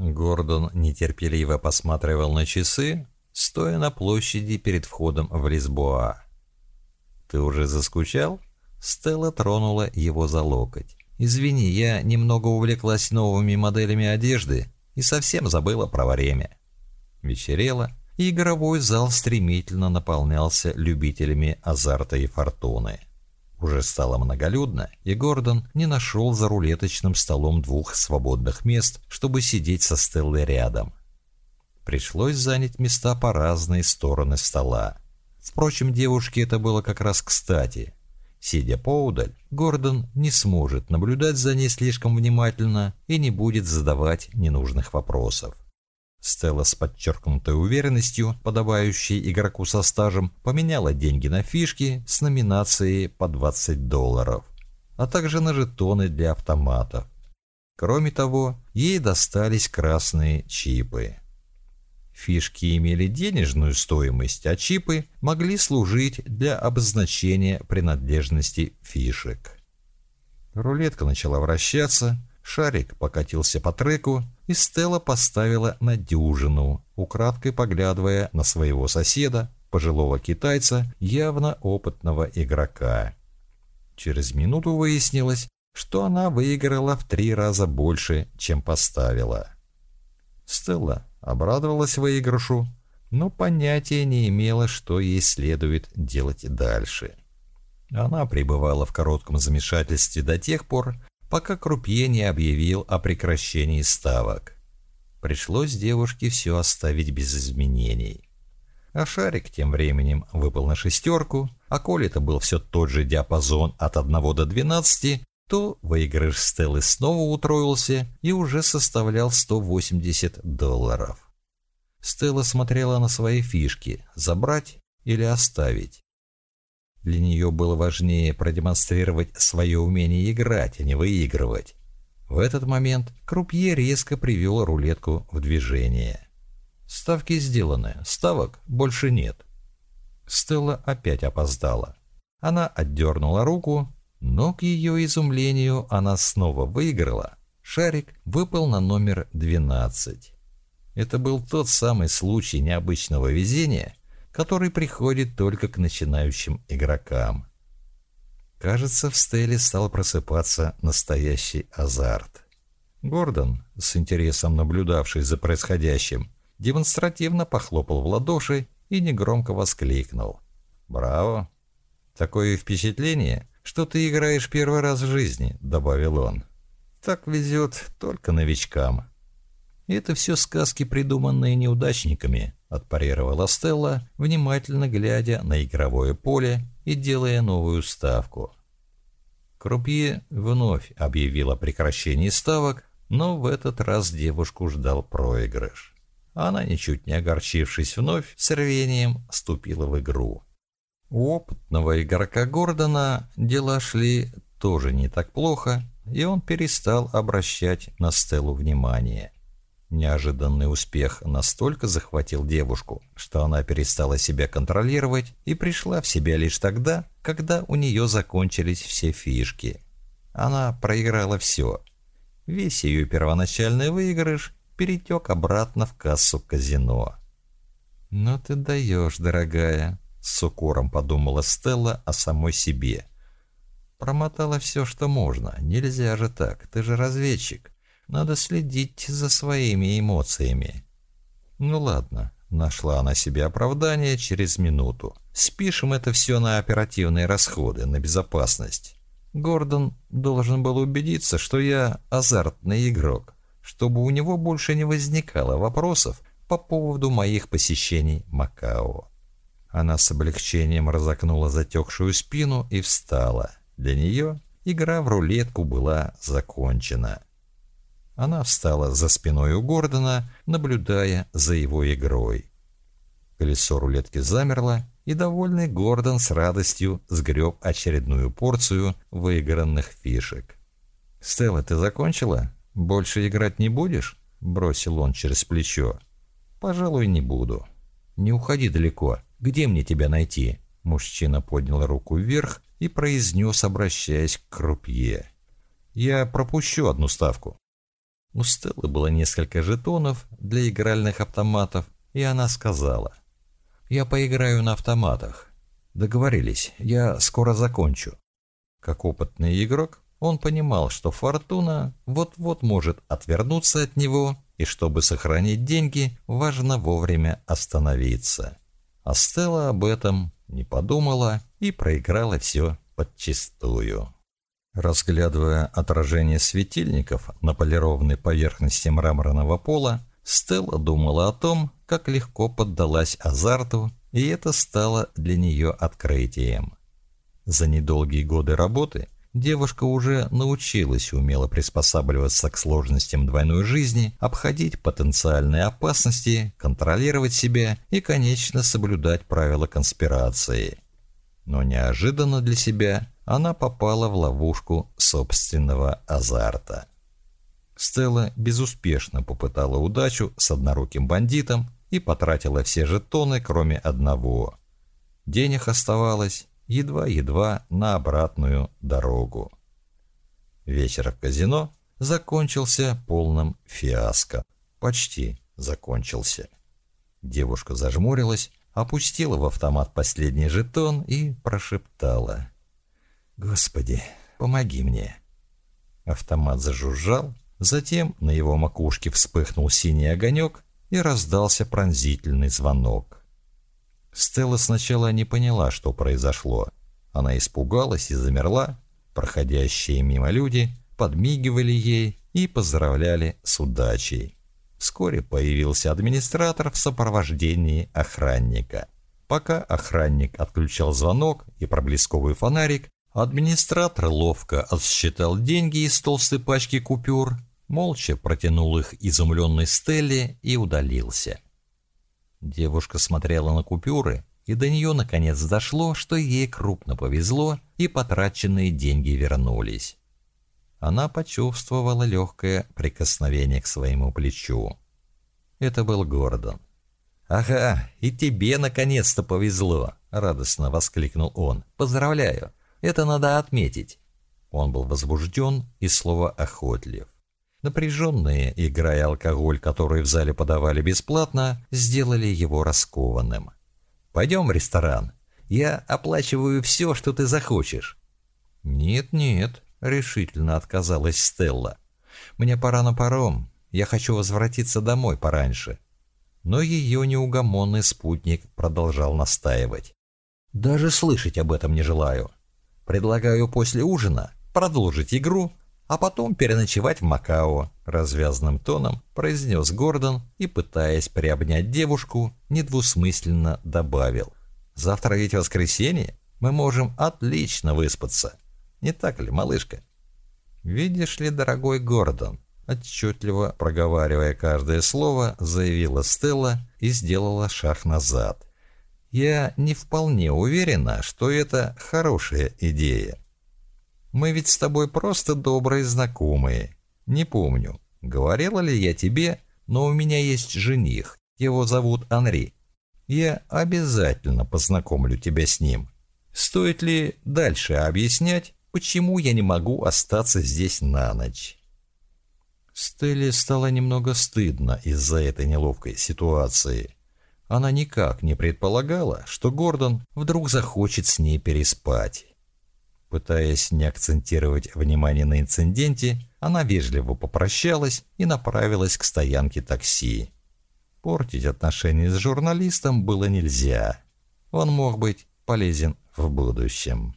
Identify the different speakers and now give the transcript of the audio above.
Speaker 1: Гордон нетерпеливо посматривал на часы, стоя на площади перед входом в Лисбоа. «Ты уже заскучал?» Стелла тронула его за локоть. «Извини, я немного увлеклась новыми моделями одежды и совсем забыла про время». Вечерело, и игровой зал стремительно наполнялся любителями азарта и фортуны. Уже стало многолюдно, и Гордон не нашел за рулеточным столом двух свободных мест, чтобы сидеть со Стеллой рядом. Пришлось занять места по разные стороны стола. Впрочем, девушке это было как раз кстати. Сидя поудаль, Гордон не сможет наблюдать за ней слишком внимательно и не будет задавать ненужных вопросов. Стелла с подчеркнутой уверенностью, подобающей игроку со стажем, поменяла деньги на фишки с номинацией по 20 долларов, а также на жетоны для автоматов. Кроме того, ей достались красные чипы. Фишки имели денежную стоимость, а чипы могли служить для обозначения принадлежности фишек. Рулетка начала вращаться, шарик покатился по треку, и Стелла поставила на дюжину, украдкой поглядывая на своего соседа, пожилого китайца, явно опытного игрока. Через минуту выяснилось, что она выиграла в три раза больше, чем поставила. Стелла обрадовалась выигрышу, но понятия не имела, что ей следует делать дальше. Она пребывала в коротком замешательстве до тех пор, пока крупье не объявил о прекращении ставок. Пришлось девушке все оставить без изменений. А шарик тем временем выпал на шестерку, а коли это был все тот же диапазон от 1 до 12, то выигрыш Стеллы снова утроился и уже составлял 180 долларов. Стелла смотрела на свои фишки – забрать или оставить. Для нее было важнее продемонстрировать свое умение играть, а не выигрывать. В этот момент крупье резко привел рулетку в движение. Ставки сделаны, ставок больше нет. Стелла опять опоздала. Она отдернула руку, но к ее изумлению она снова выиграла. Шарик выпал на номер 12. Это был тот самый случай необычного везения, который приходит только к начинающим игрокам. Кажется, в Стелле стал просыпаться настоящий азарт. Гордон, с интересом наблюдавший за происходящим, демонстративно похлопал в ладоши и негромко воскликнул. «Браво! Такое впечатление, что ты играешь первый раз в жизни», — добавил он. «Так везет только новичкам». «Это все сказки, придуманные неудачниками», — отпарировала Стелла, внимательно глядя на игровое поле и делая новую ставку. Крупье вновь объявил о прекращении ставок, но в этот раз девушку ждал проигрыш. Она, ничуть не огорчившись вновь, с рвением вступила в игру. У опытного игрока Гордона дела шли тоже не так плохо, и он перестал обращать на Стеллу внимание. Неожиданный успех настолько захватил девушку, что она перестала себя контролировать и пришла в себя лишь тогда, когда у нее закончились все фишки. Она проиграла все. Весь ее первоначальный выигрыш перетек обратно в кассу казино. «Ну ты даешь, дорогая», с укором подумала Стелла о самой себе. Промотала все, что можно. Нельзя же так, ты же разведчик. Надо следить за своими эмоциями. Ну ладно, нашла она себе оправдание через минуту. Спишем это все на оперативные расходы, на безопасность. Гордон должен был убедиться, что я азартный игрок, чтобы у него больше не возникало вопросов по поводу моих посещений Макао. Она с облегчением разогнула затекшую спину и встала. Для нее игра в рулетку была закончена. Она встала за спиной у Гордона, наблюдая за его игрой. Колесо рулетки замерло, и довольный Гордон с радостью сгреб очередную порцию выигранных фишек. «Стелла, ты закончила? Больше играть не будешь?» — бросил он через плечо. «Пожалуй, не буду. Не уходи далеко. Где мне тебя найти?» Мужчина поднял руку вверх и произнес, обращаясь к крупье. «Я пропущу одну ставку». У Стеллы было несколько жетонов для игральных автоматов, и она сказала, «Я поиграю на автоматах. Договорились, я скоро закончу». Как опытный игрок, он понимал, что Фортуна вот-вот может отвернуться от него, и чтобы сохранить деньги, важно вовремя остановиться. А Стелла об этом не подумала и проиграла все подчистую. Разглядывая отражение светильников на полированной поверхности мраморного пола, Стелла думала о том, как легко поддалась азарту, и это стало для нее открытием. За недолгие годы работы девушка уже научилась умело приспосабливаться к сложностям двойной жизни, обходить потенциальные опасности, контролировать себя и, конечно, соблюдать правила конспирации. Но неожиданно для себя она попала в ловушку собственного азарта. Стелла безуспешно попытала удачу с одноруким бандитом и потратила все жетоны, кроме одного. Денег оставалось едва-едва на обратную дорогу. Вечер в казино закончился полным фиаско. Почти закончился. Девушка зажмурилась, опустила в автомат последний жетон и прошептала. «Господи, помоги мне!» Автомат зажужжал, затем на его макушке вспыхнул синий огонек и раздался пронзительный звонок. Стелла сначала не поняла, что произошло. Она испугалась и замерла. Проходящие мимо люди подмигивали ей и поздравляли с удачей. Вскоре появился администратор в сопровождении охранника. Пока охранник отключал звонок и проблесковый фонарик, Администратор ловко отсчитал деньги из толстой пачки купюр, молча протянул их изумленной Стелле и удалился. Девушка смотрела на купюры, и до нее наконец дошло, что ей крупно повезло, и потраченные деньги вернулись. Она почувствовала легкое прикосновение к своему плечу. Это был Гордон. «Ага, и тебе наконец-то повезло!» — радостно воскликнул он. «Поздравляю! Это надо отметить. Он был возбужден и слово охотлив. Напряженные, играя алкоголь, который в зале подавали бесплатно, сделали его раскованным. «Пойдем в ресторан. Я оплачиваю все, что ты захочешь». «Нет-нет», — решительно отказалась Стелла. «Мне пора на паром. Я хочу возвратиться домой пораньше». Но ее неугомонный спутник продолжал настаивать. «Даже слышать об этом не желаю. Предлагаю после ужина продолжить игру, а потом переночевать в Макао», — развязным тоном произнес Гордон и, пытаясь приобнять девушку, недвусмысленно добавил. «Завтра ведь воскресенье, мы можем отлично выспаться. Не так ли, малышка?» «Видишь ли, дорогой Гордон», отчетливо проговаривая каждое слово, заявила Стелла и сделала шаг назад. Я не вполне уверена, что это хорошая идея. Мы ведь с тобой просто добрые знакомые. Не помню, говорила ли я тебе, но у меня есть жених. Его зовут Анри. Я обязательно познакомлю тебя с ним. Стоит ли дальше объяснять, почему я не могу остаться здесь на ночь? Стелле стало немного стыдно из-за этой неловкой ситуации. Она никак не предполагала, что Гордон вдруг захочет с ней переспать. Пытаясь не акцентировать внимание на инциденте, она вежливо попрощалась и направилась к стоянке такси. Портить отношения с журналистом было нельзя. Он мог быть полезен в будущем.